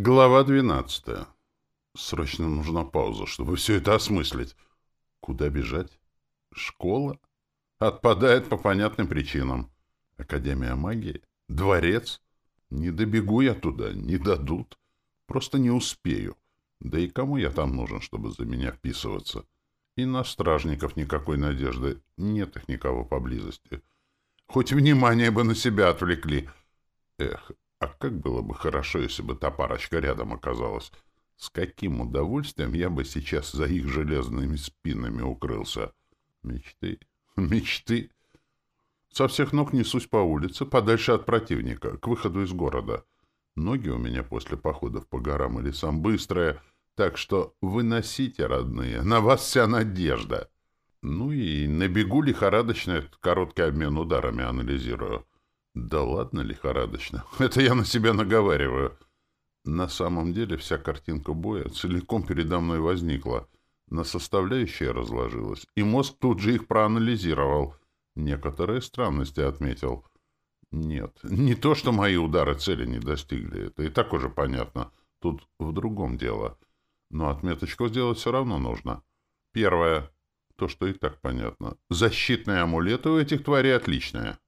Глава 12. Срочно нужна пауза, чтобы все это осмыслить. Куда бежать? Школа? Отпадает по понятным причинам. Академия магии? Дворец? Не добегу я туда, не дадут. Просто не успею. Да и кому я там нужен, чтобы за меня вписываться? И на стражников никакой надежды. Нет их никого поблизости. Хоть внимание бы на себя отвлекли. Эх, а как было бы хорошо, если бы та парочка рядом оказалась. С каким удовольствием я бы сейчас за их железными спинами укрылся. Мечты, мечты. Со всех ног несусь по улице, подальше от противника, к выходу из города. Ноги у меня после походов по горам и лесам быстрые, так что выносите, родные, на вас вся надежда. Ну и на бегу лихорадочно короткий обмен ударами анализирую. Да ладно лихорадочно. Это я на себя наговариваю. На самом деле вся картинка боя целиком передо мной возникла. На составляющие разложилась. И мозг тут же их проанализировал. Некоторые странности отметил. Нет, не то, что мои удары цели не достигли. Это и так уже понятно. Тут в другом дело. Но отметочку сделать все равно нужно. Первое. То, что и так понятно. Защитные амулеты у этих тварей отличные.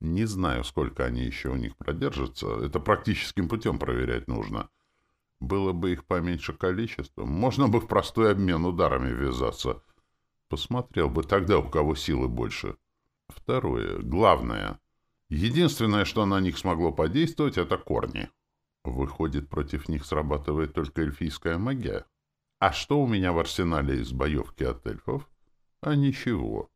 Не знаю, сколько они еще у них продержатся. Это практическим путем проверять нужно. Было бы их поменьше количеством, можно бы в простой обмен ударами ввязаться. Посмотрел бы тогда, у кого силы больше. Второе, главное. Единственное, что на них смогло подействовать, это корни. Выходит, против них срабатывает только эльфийская магия. А что у меня в арсенале из боевки от эльфов? А ничего.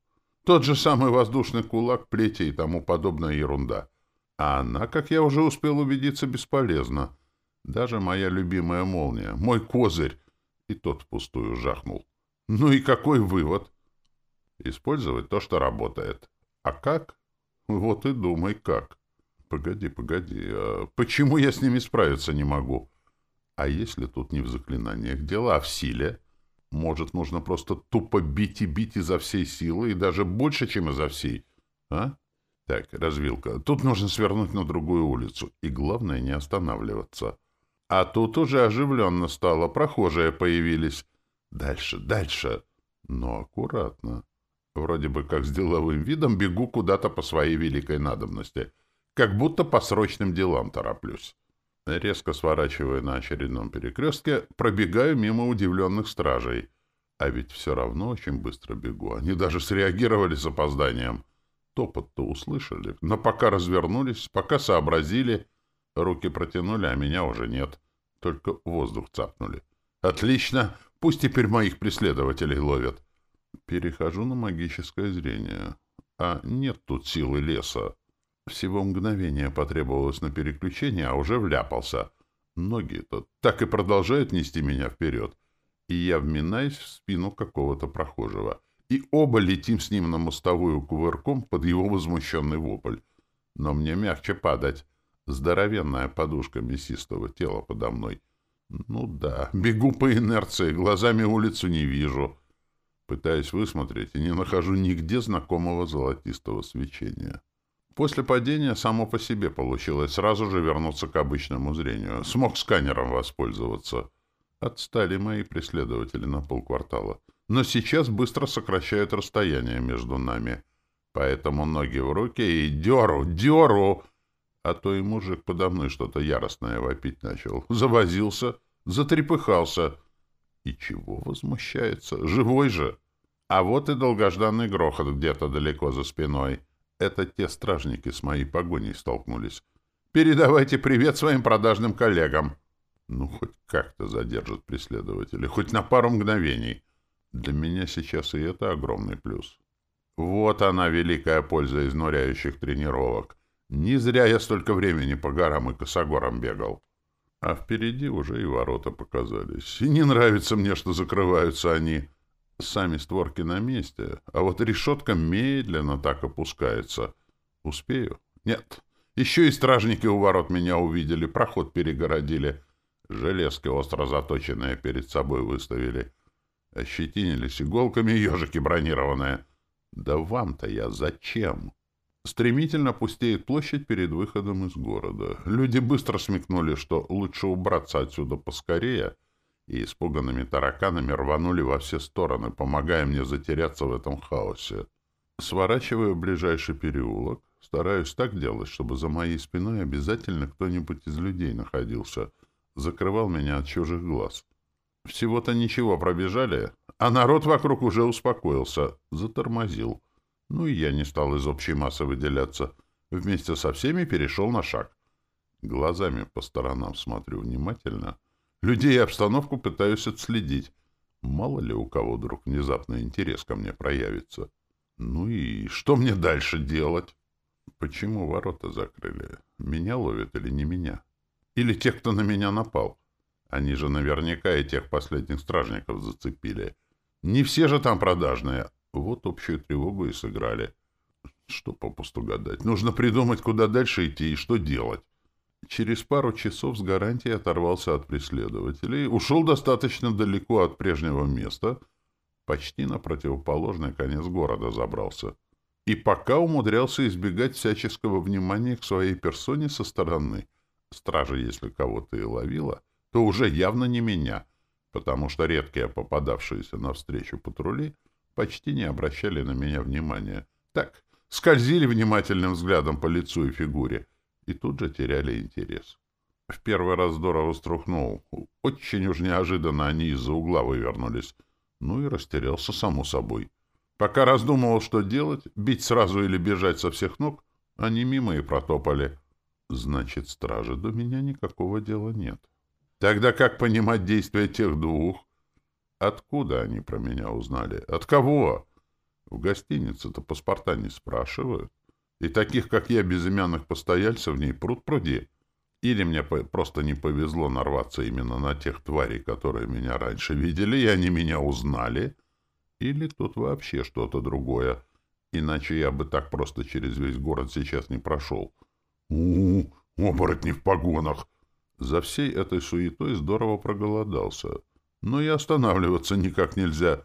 Тот же самый воздушный кулак, плети и тому подобная ерунда. А она, как я уже успел убедиться, бесполезна. Даже моя любимая молния, мой козырь, и тот впустую жахнул. Ну и какой вывод? Использовать то, что работает. А как? Вот и думай, как. Погоди, погоди, а почему я с ними справиться не могу? А если тут не в заклинаниях дело, а в силе? — может, нужно просто тупо бить и бить изо всей силы, и даже больше, чем изо всей? А? Так, развилка. Тут нужно свернуть на другую улицу. И главное, не останавливаться. А тут уже оживленно стало. Прохожие появились. Дальше, дальше. Но аккуратно. Вроде бы как с деловым видом бегу куда-то по своей великой надобности. Как будто по срочным делам тороплюсь. Резко сворачивая на очередном перекрестке, пробегаю мимо удивленных стражей. А ведь все равно очень быстро бегу. Они даже среагировали с опозданием. Топот-то услышали, но пока развернулись, пока сообразили, руки протянули, а меня уже нет. Только воздух цапнули. Отлично! Пусть теперь моих преследователей ловят. Перехожу на магическое зрение. А нет тут силы леса. Всего мгновение потребовалось на переключение, а уже вляпался. Ноги-то так и продолжают нести меня вперед. И я вминаюсь в спину какого-то прохожего. И оба летим с ним на мостовую кувырком под его возмущенный вопль. Но мне мягче падать. Здоровенная подушка мясистого тела подо мной. Ну да, бегу по инерции, глазами улицу не вижу. Пытаюсь высмотреть и не нахожу нигде знакомого золотистого свечения. После падения само по себе получилось сразу же вернуться к обычному зрению. Смог сканером воспользоваться. Отстали мои преследователи на полквартала. Но сейчас быстро сокращают расстояние между нами. Поэтому ноги в руки и деру, деру! А то и мужик подо мной что-то яростное вопить начал. Завозился, затрепыхался. И чего возмущается? Живой же! А вот и долгожданный грохот где-то далеко за спиной. Это те стражники с моей погоней столкнулись. Передавайте привет своим продажным коллегам. Ну, хоть как-то задержат преследователи, хоть на пару мгновений. Для меня сейчас и это огромный плюс. Вот она, великая польза изнуряющих тренировок. Не зря я столько времени по горам и косогорам бегал. А впереди уже и ворота показались. И не нравится мне, что закрываются они. Сами створки на месте, а вот решетка медленно так опускается. Успею? Нет. Еще и стражники у ворот меня увидели, проход перегородили. Железки остро заточенные перед собой выставили. Ощетинились иголками ежики бронированные. Да вам-то я зачем? Стремительно пустеет площадь перед выходом из города. Люди быстро смекнули, что лучше убраться отсюда поскорее, и испуганными тараканами рванули во все стороны, помогая мне затеряться в этом хаосе. Сворачиваю в ближайший переулок, стараюсь так делать, чтобы за моей спиной обязательно кто-нибудь из людей находился, закрывал меня от чужих глаз. Всего-то ничего пробежали, а народ вокруг уже успокоился, затормозил. Ну и я не стал из общей массы выделяться. Вместе со всеми перешел на шаг. Глазами по сторонам смотрю внимательно. Людей и обстановку пытаюсь отследить. Мало ли у кого вдруг внезапный интерес ко мне проявится. Ну и что мне дальше делать? Почему ворота закрыли? Меня ловят или не меня? Или тех, кто на меня напал? Они же наверняка и тех последних стражников зацепили. Не все же там продажные. Вот общую тревогу и сыграли. Что попусту гадать? Нужно придумать, куда дальше идти и что делать. Через пару часов с гарантией оторвался от преследователей, ушел достаточно далеко от прежнего места, почти на противоположный конец города забрался. И пока умудрялся избегать всяческого внимания к своей персоне со стороны. Стража, если кого-то и ловила, то уже явно не меня, потому что редкие попадавшиеся навстречу патрули почти не обращали на меня внимания. Так, скользили внимательным взглядом по лицу и фигуре, и тут же теряли интерес. В первый раз здорово струхнул. Очень уж неожиданно они из-за угла вывернулись. Ну и растерялся, само собой. Пока раздумывал, что делать, бить сразу или бежать со всех ног, они мимо и протопали. Значит, стражи до меня никакого дела нет. Тогда как понимать действия тех двух? Откуда они про меня узнали? От кого? В гостинице-то паспорта не спрашивают. И таких, как я, безымянных постояльцев в ней пруд пруди. Или мне просто не повезло нарваться именно на тех тварей, которые меня раньше видели, и они меня узнали. Или тут вообще что-то другое. Иначе я бы так просто через весь город сейчас не прошел. у у оборотни в погонах! За всей этой суетой здорово проголодался. Но и останавливаться никак нельзя.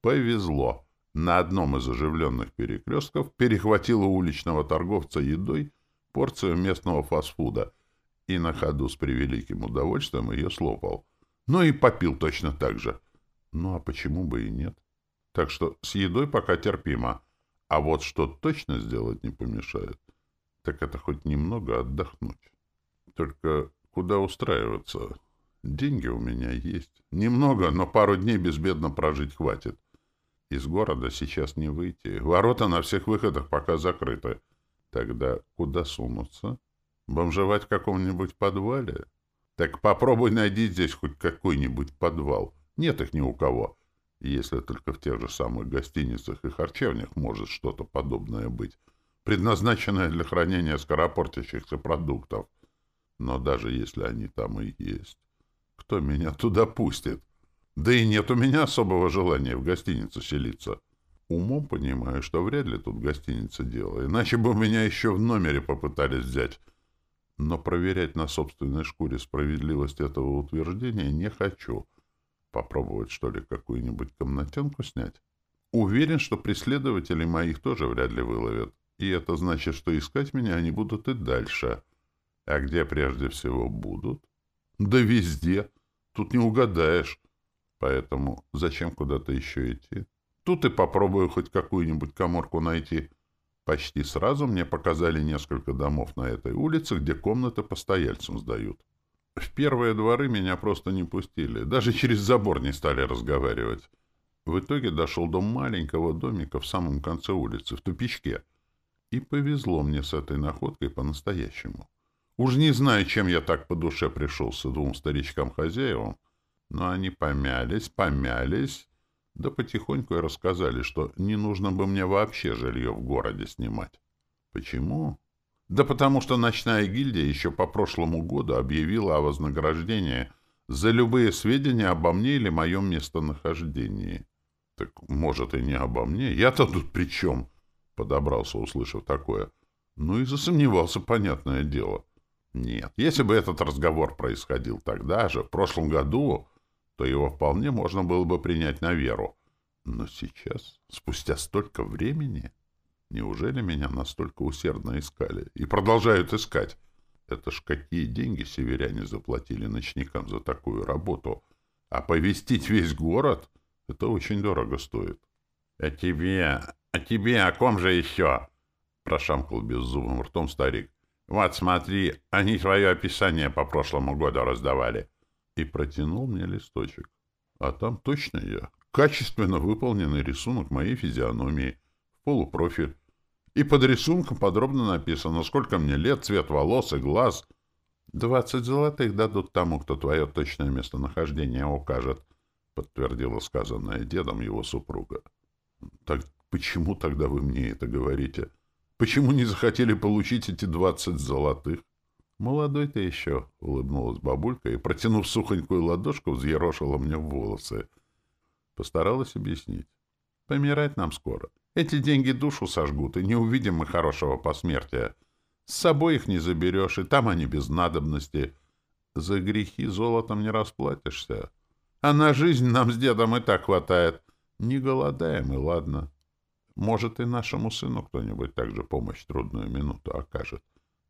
Повезло. На одном из оживленных перекрестков перехватил у уличного торговца едой порцию местного фастфуда и на ходу с превеликим удовольствием ее слопал. Ну и попил точно так же. Ну а почему бы и нет? Так что с едой пока терпимо. А вот что точно сделать не помешает, так это хоть немного отдохнуть. Только куда устраиваться? Деньги у меня есть. Немного, но пару дней безбедно прожить хватит. Из города сейчас не выйти. Ворота на всех выходах пока закрыты. Тогда куда сунуться? Бомжевать в каком-нибудь подвале? Так попробуй найди здесь хоть какой-нибудь подвал. Нет их ни у кого. Если только в тех же самых гостиницах и харчевнях может что-то подобное быть, предназначенное для хранения скоропортящихся продуктов. Но даже если они там и есть, кто меня туда пустит? Да и нет у меня особого желания в гостинице селиться. Умом понимаю, что вряд ли тут гостиница дело, иначе бы меня еще в номере попытались взять. Но проверять на собственной шкуре справедливость этого утверждения не хочу. Попробовать, что ли, какую-нибудь комнатенку снять? Уверен, что преследователей моих тоже вряд ли выловят. И это значит, что искать меня они будут и дальше. А где прежде всего будут? Да везде. Тут не угадаешь. Поэтому зачем куда-то еще идти? Тут и попробую хоть какую-нибудь коморку найти. Почти сразу мне показали несколько домов на этой улице, где комнаты постояльцам сдают. В первые дворы меня просто не пустили, даже через забор не стали разговаривать. В итоге дошел до маленького домика в самом конце улицы, в тупичке. И повезло мне с этой находкой по-настоящему. Уж не знаю, чем я так по душе пришелся двум старичкам-хозяевам, но они помялись, помялись, да потихоньку и рассказали, что не нужно бы мне вообще жилье в городе снимать. Почему? Да потому что ночная гильдия еще по прошлому году объявила о вознаграждении за любые сведения обо мне или моем местонахождении. Так, может, и не обо мне. Я-то тут при чем? Подобрался, услышав такое. Ну и засомневался, понятное дело. Нет, если бы этот разговор происходил тогда же, в прошлом году, то его вполне можно было бы принять на веру. Но сейчас, спустя столько времени... Неужели меня настолько усердно искали? И продолжают искать? Это ж какие деньги северяне заплатили ночникам за такую работу? А повестить весь город — это очень дорого стоит. — А тебе... А тебе о ком же еще? — прошамкал беззубым ртом старик. — Вот смотри, они твое описание по прошлому году раздавали. И протянул мне листочек. А там точно я. Качественно выполненный рисунок моей физиономии. В полупрофиль. И под рисунком подробно написано, сколько мне лет, цвет волос и глаз. Двадцать золотых дадут тому, кто твое точное местонахождение укажет, подтвердила сказанное дедом его супруга. Так почему тогда вы мне это говорите? Почему не захотели получить эти двадцать золотых? Молодой ты еще, — улыбнулась бабулька и, протянув сухонькую ладошку, взъерошила мне волосы. Постаралась объяснить. Помирать нам скоро. Эти деньги душу сожгут, и не увидим мы хорошего посмертия. С собой их не заберешь, и там они без надобности. За грехи золотом не расплатишься. А на жизнь нам с дедом и так хватает. Не голодаем, и ладно. Может, и нашему сыну кто-нибудь также помощь в трудную минуту окажет.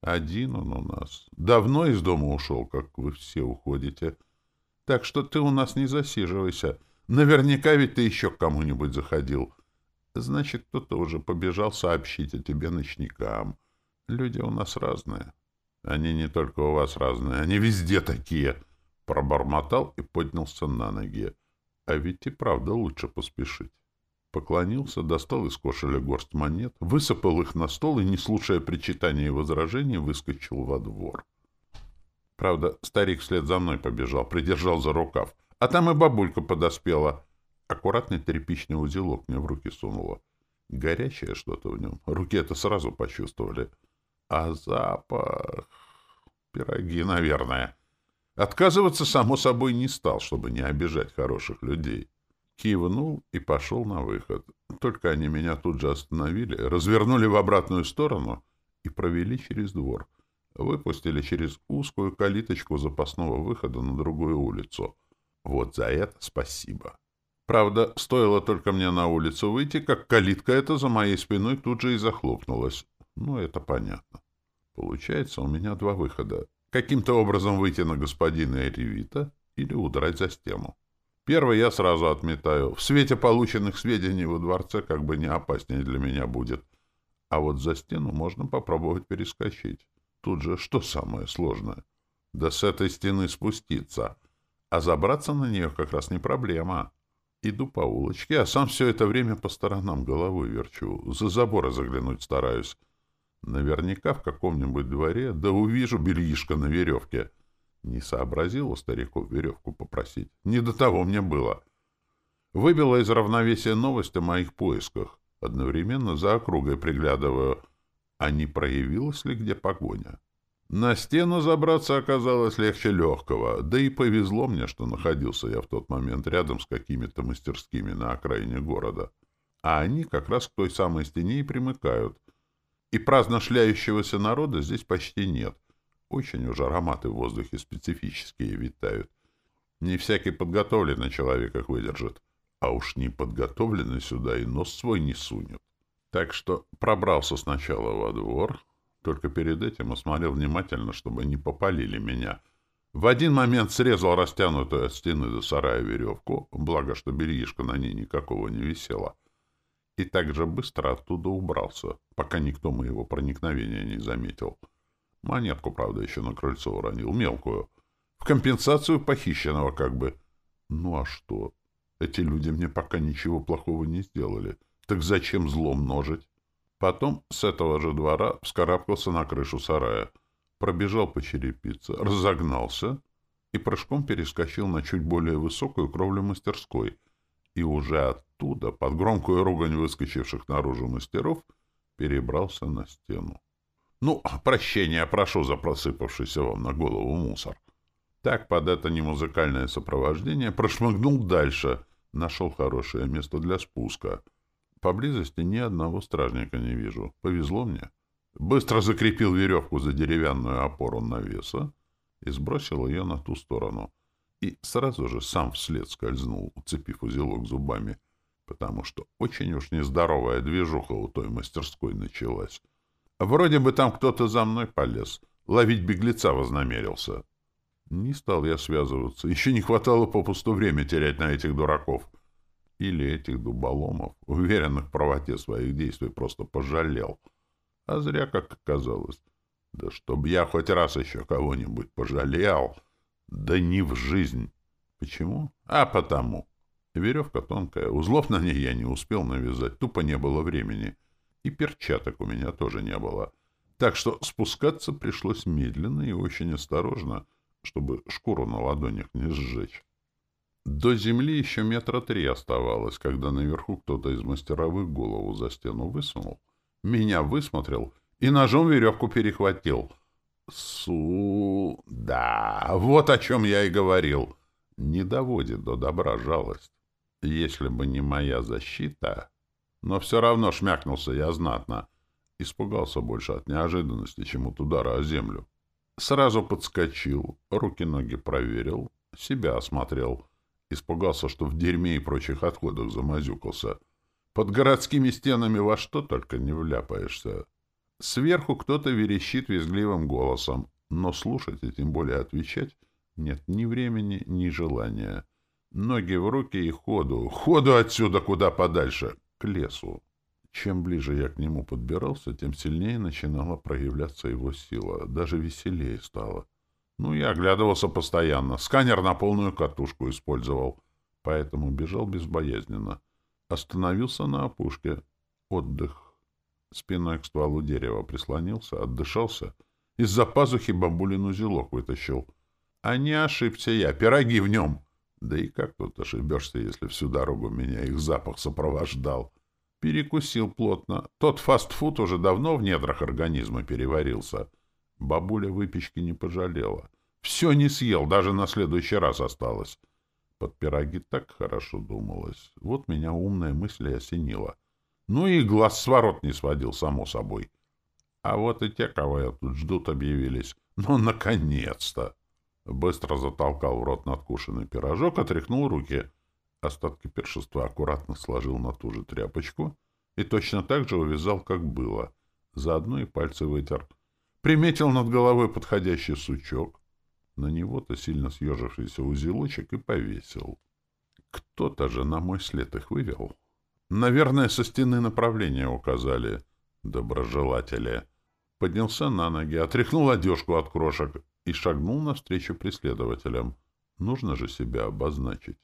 Один он у нас. Давно из дома ушел, как вы все уходите. Так что ты у нас не засиживайся. Наверняка ведь ты еще к кому-нибудь заходил. Значит, кто-то уже побежал сообщить о тебе ночникам. Люди у нас разные. Они не только у вас разные, они везде такие. Пробормотал и поднялся на ноги. А ведь и правда лучше поспешить. Поклонился, достал из кошеля горсть монет, высыпал их на стол и, не слушая причитаний и возражений, выскочил во двор. Правда, старик вслед за мной побежал, придержал за рукав. А там и бабулька подоспела. Аккуратный тряпичный узелок мне в руки сунула. Горячее что-то в нем. Руки это сразу почувствовали. А запах... Пироги, наверное. Отказываться, само собой, не стал, чтобы не обижать хороших людей. Кивнул и пошел на выход. Только они меня тут же остановили, развернули в обратную сторону и провели через двор. Выпустили через узкую калиточку запасного выхода на другую улицу. Вот за это спасибо. Правда, стоило только мне на улицу выйти, как калитка эта за моей спиной тут же и захлопнулась. Ну, это понятно. Получается, у меня два выхода. Каким-то образом выйти на господина Эревита или удрать за стену. Первый я сразу отметаю. В свете полученных сведений во дворце как бы не опаснее для меня будет. А вот за стену можно попробовать перескочить. Тут же что самое сложное? Да с этой стены спуститься. А забраться на нее как раз не проблема. Иду по улочке, а сам все это время по сторонам головой верчу. За заборы заглянуть стараюсь. Наверняка в каком-нибудь дворе, да увижу бельишко на веревке. Не сообразил у стариков веревку попросить. Не до того мне было. Выбила из равновесия новость о моих поисках. Одновременно за округой приглядываю, а не проявилась ли где погоня. На стену забраться оказалось легче легкого, да и повезло мне, что находился я в тот момент рядом с какими-то мастерскими на окраине города. А они как раз к той самой стене и примыкают. И праздно шляющегося народа здесь почти нет. Очень уж ароматы в воздухе специфические витают. Не всякий подготовленный человек их выдержит, а уж не подготовленный сюда и нос свой не сунет. Так что пробрался сначала во двор, только перед этим осмотрел внимательно, чтобы не попалили меня. В один момент срезал растянутую от стены до сарая веревку, благо, что бельишко на ней никакого не висело, и так же быстро оттуда убрался, пока никто моего проникновения не заметил. Монетку, правда, еще на крыльцо уронил, мелкую. В компенсацию похищенного как бы. Ну а что? Эти люди мне пока ничего плохого не сделали. Так зачем зло множить? Потом с этого же двора вскарабкался на крышу сарая, пробежал по черепице, разогнался и прыжком перескочил на чуть более высокую кровлю мастерской, и уже оттуда, под громкую ругань выскочивших наружу мастеров, перебрался на стену. Ну, прощения прошу за просыпавшийся вам на голову мусор. Так, под это немузыкальное сопровождение, прошмыгнул дальше, нашел хорошее место для спуска — Поблизости ни одного стражника не вижу. Повезло мне. Быстро закрепил веревку за деревянную опору навеса и сбросил ее на ту сторону. И сразу же сам вслед скользнул, уцепив узелок зубами. потому что очень уж нездоровая движуха у той мастерской началась. Вроде бы там кто-то за мной полез, ловить беглеца вознамерился. Не стал я связываться, еще не хватало попусту время терять на этих дураков. Или этих дуболомов, уверенных в правоте своих действий, просто пожалел. А зря, как оказалось. Да чтоб я хоть раз еще кого-нибудь пожалел, да не в жизнь. Почему? А потому. Веревка тонкая, узлов на ней я не успел навязать, тупо не было времени. И перчаток у меня тоже не было. Так что спускаться пришлось медленно и очень осторожно, чтобы шкуру на ладонях не сжечь. До земли еще метра три оставалось, когда наверху кто-то из мастеровых голову за стену высунул, меня высмотрел и ножом веревку перехватил. Су... Да, вот о чем я и говорил. Не доводит до добра жалость. Если бы не моя защита... Но все равно шмякнулся я знатно. Испугался больше от неожиданности, чем от удара о землю. Сразу подскочил, руки-ноги проверил, себя осмотрел. Испугался, что в дерьме и прочих отходах замазюкался. Под городскими стенами во что только не вляпаешься. Сверху кто-то верещит визгливым голосом, но слушать и тем более отвечать нет ни времени, ни желания. Ноги в руки и ходу. Ходу отсюда куда подальше, к лесу. Чем ближе я к нему подбирался, тем сильнее начинала проявляться его сила. Даже веселее стало. Ну, я оглядывался постоянно. Сканер на полную катушку использовал. Поэтому бежал безбоязненно. Остановился на опушке. Отдых. Спиной к стволу дерева прислонился, отдышался. Из-за пазухи бабулин узелок вытащил. А не ошибся я. Пироги в нем. Да и как тут ошибешься, если всю дорогу меня их запах сопровождал? Перекусил плотно. Тот фастфуд уже давно в недрах организма переварился. Бабуля выпечки не пожалела. Все не съел, даже на следующий раз осталось. Под пироги так хорошо думалось. Вот меня умная мысль и осенила. Ну и глаз с ворот не сводил, само собой. А вот и те, кого я тут ждут, объявились. Ну, наконец-то! Быстро затолкал в рот надкушенный пирожок, отряхнул руки. Остатки першества аккуратно сложил на ту же тряпочку и точно так же увязал, как было. Заодно и пальцы вытер. Приметил над головой подходящий сучок. На него-то сильно съежившийся узелочек и повесил. Кто-то же на мой след их вывел. Наверное, со стены направления указали. Доброжелатели. Поднялся на ноги, отряхнул одежку от крошек и шагнул навстречу преследователям. Нужно же себя обозначить.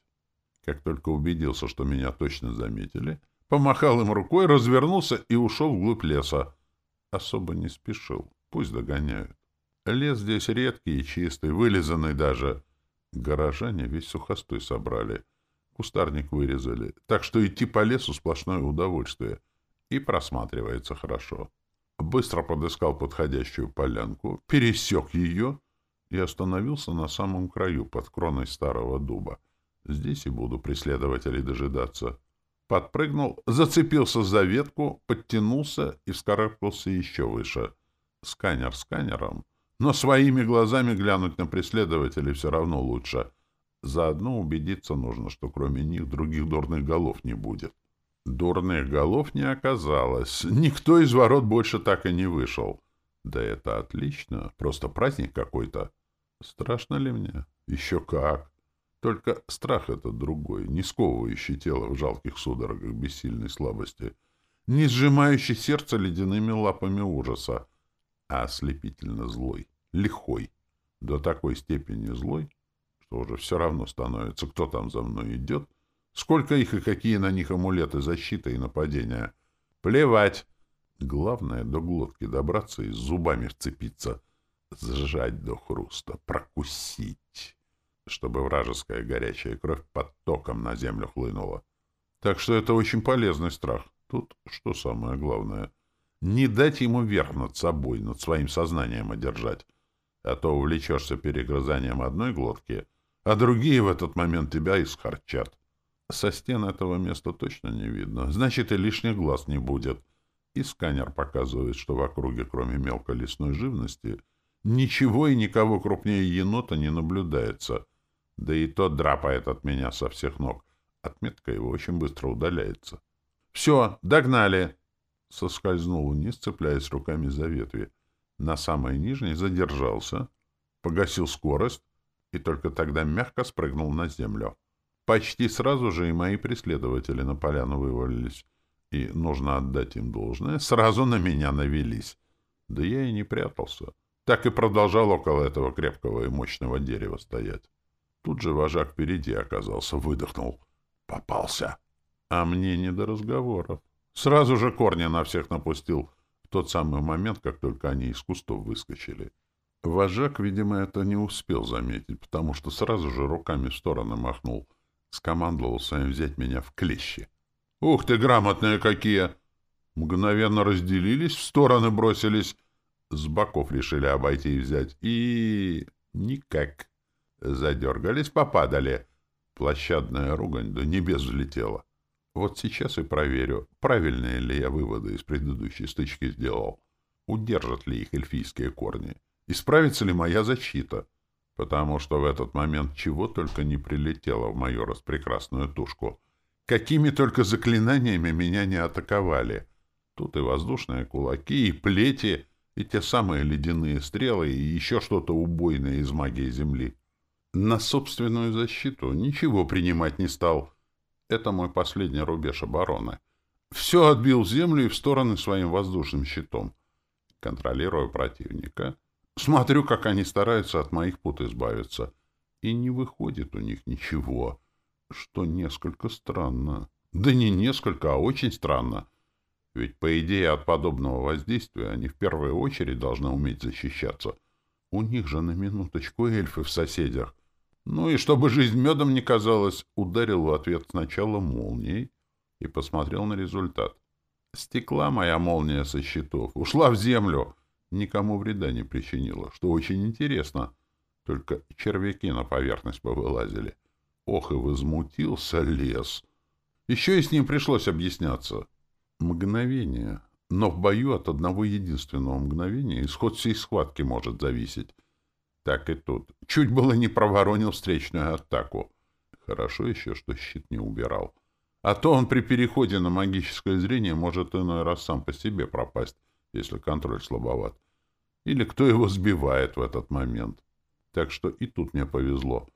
Как только убедился, что меня точно заметили, помахал им рукой, развернулся и ушел вглубь леса. Особо не спешил. Пусть догоняют. Лес здесь редкий и чистый, вылизанный даже. Горожане весь сухостой собрали. Кустарник вырезали. Так что идти по лесу сплошное удовольствие. И просматривается хорошо. Быстро подыскал подходящую полянку, пересек ее — и остановился на самом краю, под кроной старого дуба. Здесь и буду преследователей дожидаться. Подпрыгнул, зацепился за ветку, подтянулся и вскарабкался еще выше. Сканер сканером, но своими глазами глянуть на преследователей все равно лучше. Заодно убедиться нужно, что кроме них других дурных голов не будет. Дурных голов не оказалось. Никто из ворот больше так и не вышел. Да это отлично, просто праздник какой-то. Страшно ли мне? Еще как. Только страх этот другой, не сковывающий тело в жалких судорогах бессильной слабости, не сжимающий сердце ледяными лапами ужаса, а ослепительно злой, лихой, до такой степени злой, что уже все равно становится, кто там за мной идет, сколько их и какие на них амулеты защиты и нападения. Плевать! Главное, до глотки добраться и зубами вцепиться — сжать до хруста, прокусить, чтобы вражеская горячая кровь потоком на землю хлынула. Так что это очень полезный страх. Тут что самое главное? Не дать ему верх над собой, над своим сознанием одержать. А то увлечешься перегрызанием одной глотки, а другие в этот момент тебя исхарчат. Со стен этого места точно не видно. Значит, и лишних глаз не будет. И сканер показывает, что в округе, кроме мелкой лесной живности, Ничего и никого крупнее енота не наблюдается. Да и тот драпает от меня со всех ног. Отметка его очень быстро удаляется. «Все, догнали!» Соскользнул вниз, цепляясь руками за ветви. На самой нижней задержался, погасил скорость и только тогда мягко спрыгнул на землю. Почти сразу же и мои преследователи на поляну вывалились. И, нужно отдать им должное, сразу на меня навелись. Да я и не прятался. Так и продолжал около этого крепкого и мощного дерева стоять. Тут же вожак впереди оказался, выдохнул. Попался. А мне не до разговоров. Сразу же корни на всех напустил в тот самый момент, как только они из кустов выскочили. Вожак, видимо, это не успел заметить, потому что сразу же руками в стороны махнул. Скомандовал своим взять меня в клещи. «Ух ты, грамотные какие!» Мгновенно разделились, в стороны бросились. С боков решили обойти и взять. И... никак. Задергались, попадали. Площадная ругань до небес взлетела. Вот сейчас и проверю, правильные ли я выводы из предыдущей стычки сделал. Удержат ли их эльфийские корни? Исправится ли моя защита? Потому что в этот момент чего только не прилетело в мою распрекрасную тушку. Какими только заклинаниями меня не атаковали. Тут и воздушные кулаки, и плети, и те самые ледяные стрелы, и еще что-то убойное из магии Земли. На собственную защиту ничего принимать не стал. Это мой последний рубеж обороны. Все отбил землю и в стороны своим воздушным щитом. Контролирую противника. Смотрю, как они стараются от моих пут избавиться. И не выходит у них ничего, что несколько странно. Да не несколько, а очень странно. Ведь, по идее, от подобного воздействия они в первую очередь должны уметь защищаться. У них же на минуточку эльфы в соседях. Ну и чтобы жизнь медом не казалась, ударил в ответ сначала молнией и посмотрел на результат. Стекла моя молния со щитов, ушла в землю, никому вреда не причинила, что очень интересно. Только червяки на поверхность повылазили. Ох, и возмутился лес. Еще и с ним пришлось объясняться. Мгновение. Но в бою от одного единственного мгновения исход всей схватки может зависеть. Так и тут. Чуть было не проворонил встречную атаку. Хорошо еще, что щит не убирал. А то он при переходе на магическое зрение может иной раз сам по себе пропасть, если контроль слабоват. Или кто его сбивает в этот момент. Так что и тут мне повезло.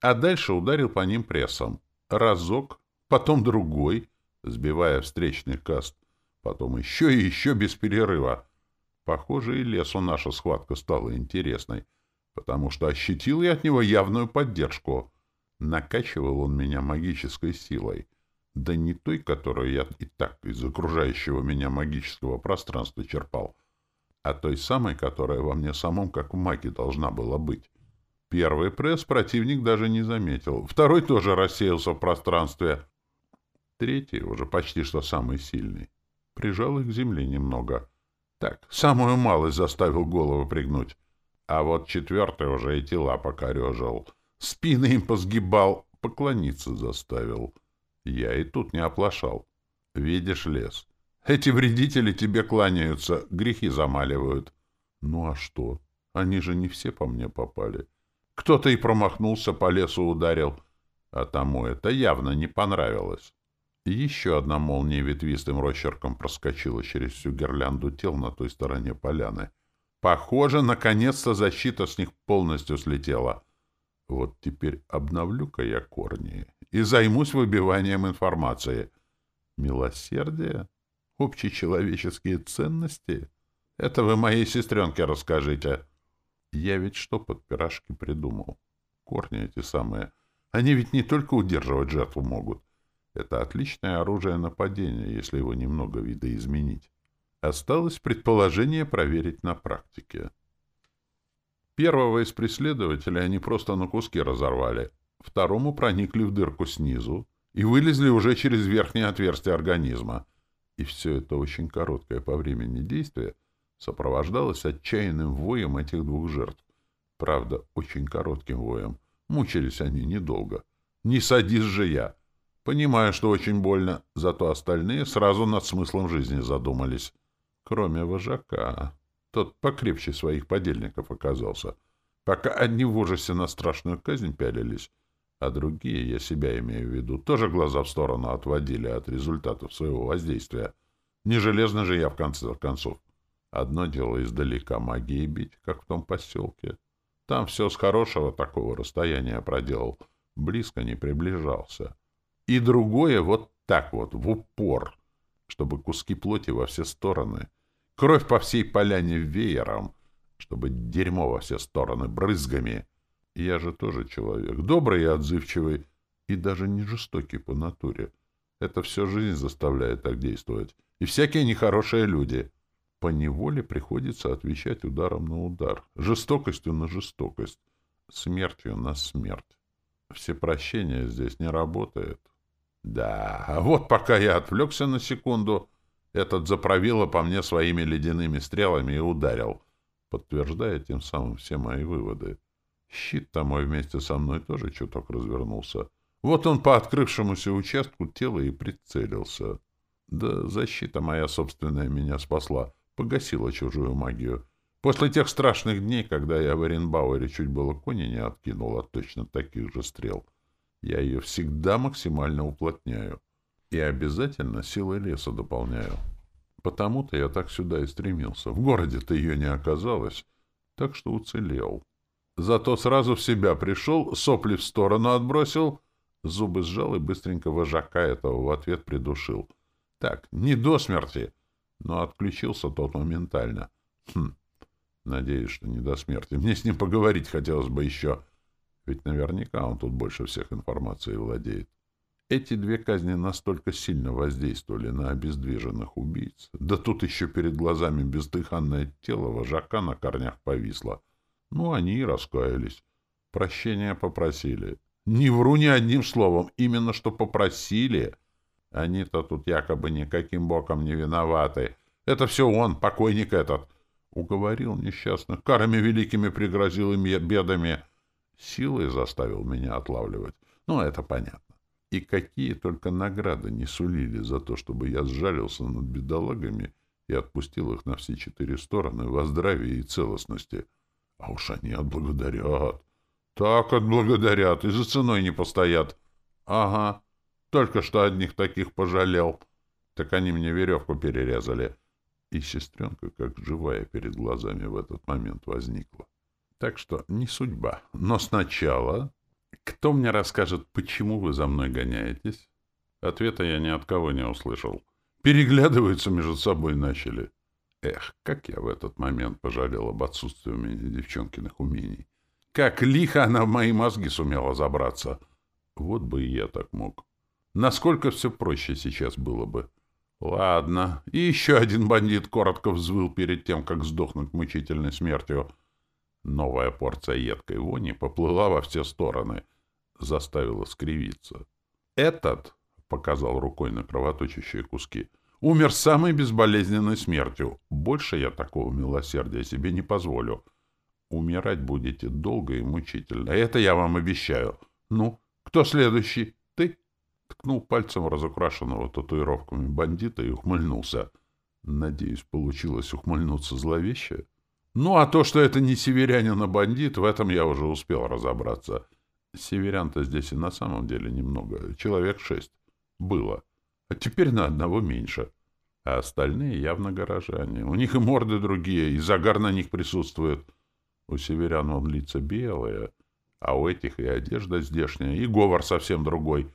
А дальше ударил по ним прессом. Разок, потом другой, сбивая встречный каст. Потом еще и еще без перерыва. Похоже, и лесу наша схватка стала интересной потому что ощутил я от него явную поддержку. Накачивал он меня магической силой. Да не той, которую я и так из окружающего меня магического пространства черпал, а той самой, которая во мне самом, как в маге, должна была быть. Первый пресс противник даже не заметил. Второй тоже рассеялся в пространстве. Третий, уже почти что самый сильный, прижал их к земле немного. Так, самую малость заставил голову пригнуть. А вот четвертый уже и тела покорежил. Спины им посгибал, поклониться заставил. Я и тут не оплошал. Видишь лес? Эти вредители тебе кланяются, грехи замаливают. Ну а что? Они же не все по мне попали. Кто-то и промахнулся, по лесу ударил. А тому это явно не понравилось. Еще одна молния ветвистым росчерком проскочила через всю гирлянду тел на той стороне поляны — Похоже, наконец-то защита с них полностью слетела. Вот теперь обновлю-ка я корни и займусь выбиванием информации. Милосердие? Общечеловеческие ценности? Это вы моей сестренке расскажите. Я ведь что под пирожки придумал? Корни эти самые. Они ведь не только удерживать жертву могут. Это отличное оружие нападения, если его немного видоизменить. Осталось предположение проверить на практике. Первого из преследователей они просто на куски разорвали, второму проникли в дырку снизу и вылезли уже через верхнее отверстие организма. И все это очень короткое по времени действие сопровождалось отчаянным воем этих двух жертв. Правда, очень коротким воем. Мучились они недолго. «Не садись же я!» Понимаю, что очень больно, зато остальные сразу над смыслом жизни задумались кроме вожака. Тот покрепче своих подельников оказался. Пока одни в ужасе на страшную казнь пялились, А другие, я себя имею в виду, тоже глаза в сторону отводили от результатов своего воздействия. Не железно же я, в конце концов. Одно дело издалека магии бить, как в том поселке. Там все с хорошего такого расстояния проделал. Близко не приближался. И другое вот так вот, в упор, чтобы куски плоти во все стороны. Кровь по всей поляне веером, чтобы дерьмо во все стороны брызгами. Я же тоже человек, добрый и отзывчивый, и даже не жестокий по натуре. Это все жизнь заставляет так действовать. И всякие нехорошие люди. По неволе приходится отвечать ударом на удар, жестокостью на жестокость, смертью на смерть. Все прощения здесь не работает. Да, а вот пока я отвлекся на секунду, этот заправило по мне своими ледяными стрелами и ударил, подтверждая тем самым все мои выводы. Щит-то мой вместе со мной тоже чуток развернулся. Вот он по открывшемуся участку тела и прицелился. Да защита моя собственная меня спасла, погасила чужую магию. После тех страшных дней, когда я в Оренбауэре чуть было кони не откинул от точно таких же стрел, я ее всегда максимально уплотняю. И обязательно силой леса дополняю. Потому-то я так сюда и стремился. В городе-то ее не оказалось, так что уцелел. Зато сразу в себя пришел, сопли в сторону отбросил, зубы сжал и быстренько вожака этого в ответ придушил. Так, не до смерти, но отключился тот моментально. Хм, надеюсь, что не до смерти. Мне с ним поговорить хотелось бы еще. Ведь наверняка он тут больше всех информации владеет. Эти две казни настолько сильно воздействовали на обездвиженных убийц. Да тут еще перед глазами бездыханное тело вожака на корнях повисло. Ну, они и раскаялись. Прощения попросили. Не вру ни одним словом, именно что попросили. Они-то тут якобы никаким боком не виноваты. Это все он, покойник этот. Уговорил несчастных, карами великими пригрозил им бедами. Силой заставил меня отлавливать. Ну, это понятно. И какие только награды не сулили за то, чтобы я сжалился над бедолагами и отпустил их на все четыре стороны во здравии и целостности. А уж они отблагодарят. Так отблагодарят, и за ценой не постоят. Ага, только что одних таких пожалел. Так они мне веревку перерезали. И сестренка, как живая перед глазами в этот момент возникла. Так что не судьба. Но сначала... Кто мне расскажет, почему вы за мной гоняетесь? Ответа я ни от кого не услышал. Переглядываются между собой начали. Эх, как я в этот момент пожалел об отсутствии у меня девчонкиных умений. Как лихо она в мои мозги сумела забраться. Вот бы и я так мог. Насколько все проще сейчас было бы. Ладно. И еще один бандит коротко взвыл перед тем, как сдохнуть мучительной смертью. Новая порция едкой вони поплыла во все стороны, заставила скривиться. «Этот», — показал рукой на кровоточащие куски, — «умер самой безболезненной смертью. Больше я такого милосердия себе не позволю. Умирать будете долго и мучительно. Это я вам обещаю. Ну, кто следующий? Ты?» Ткнул пальцем разукрашенного татуировками бандита и ухмыльнулся. Надеюсь, получилось ухмыльнуться зловеще. Ну, а то, что это не северянин, а бандит, в этом я уже успел разобраться. Северян-то здесь и на самом деле немного. Человек шесть. Было. А теперь на одного меньше. А остальные явно горожане. У них и морды другие, и загар на них присутствует. У северян он лица белые, а у этих и одежда здешняя, и говор совсем другой.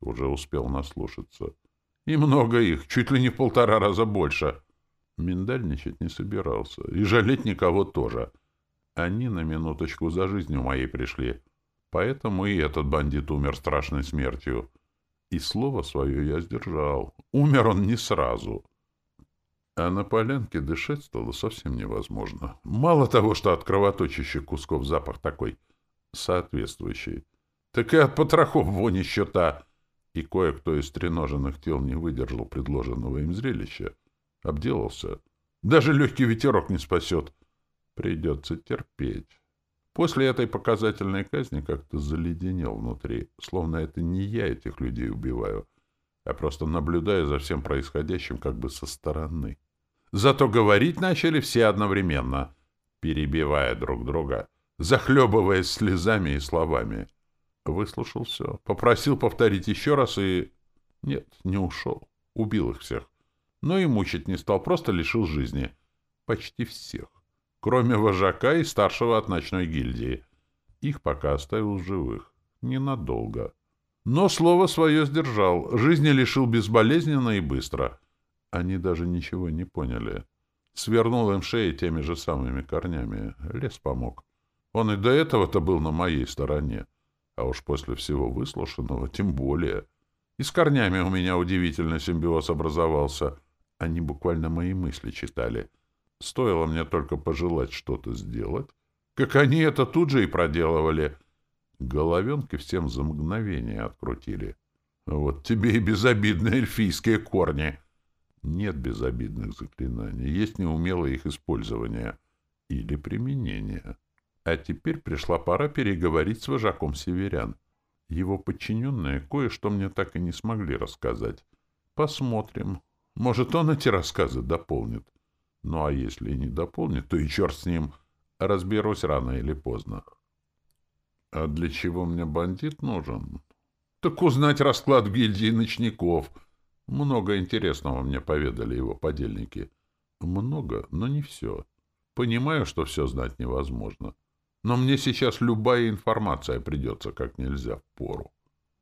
Уже успел наслушаться. И много их, чуть ли не в полтора раза больше. Миндальничать не собирался. И жалеть никого тоже. Они на минуточку за жизнью моей пришли. Поэтому и этот бандит умер страшной смертью. И слово свое я сдержал. Умер он не сразу. А на полянке дышать стало совсем невозможно. Мало того, что от кровоточащих кусков запах такой соответствующий, так и от потрохов вонь еще та. И кое-кто из треноженных тел не выдержал предложенного им зрелища — Обделался. Даже легкий ветерок не спасет. Придется терпеть. После этой показательной казни как-то заледенел внутри, словно это не я этих людей убиваю, а просто наблюдаю за всем происходящим как бы со стороны. Зато говорить начали все одновременно, перебивая друг друга, захлебываясь слезами и словами. Выслушал все. Попросил повторить еще раз и... Нет, не ушел. Убил их всех. Но и мучить не стал, просто лишил жизни. Почти всех. Кроме вожака и старшего от ночной гильдии. Их пока оставил живых. Ненадолго. Но слово свое сдержал. Жизни лишил безболезненно и быстро. Они даже ничего не поняли. Свернул им шеи теми же самыми корнями. Лес помог. Он и до этого-то был на моей стороне. А уж после всего выслушанного тем более. И с корнями у меня удивительно симбиоз образовался. Они буквально мои мысли читали. Стоило мне только пожелать что-то сделать, как они это тут же и проделывали. Головенки всем за мгновение открутили. Вот тебе и безобидные эльфийские корни. Нет безобидных заклинаний, есть неумелое их использование или применение. А теперь пришла пора переговорить с вожаком северян. Его подчиненные кое-что мне так и не смогли рассказать. Посмотрим. Может, он эти рассказы дополнит. Ну, а если и не дополнит, то и черт с ним. Разберусь рано или поздно. А для чего мне бандит нужен? Так узнать расклад в гильдии ночников. Много интересного мне поведали его подельники. Много, но не все. Понимаю, что все знать невозможно. Но мне сейчас любая информация придется как нельзя в пору.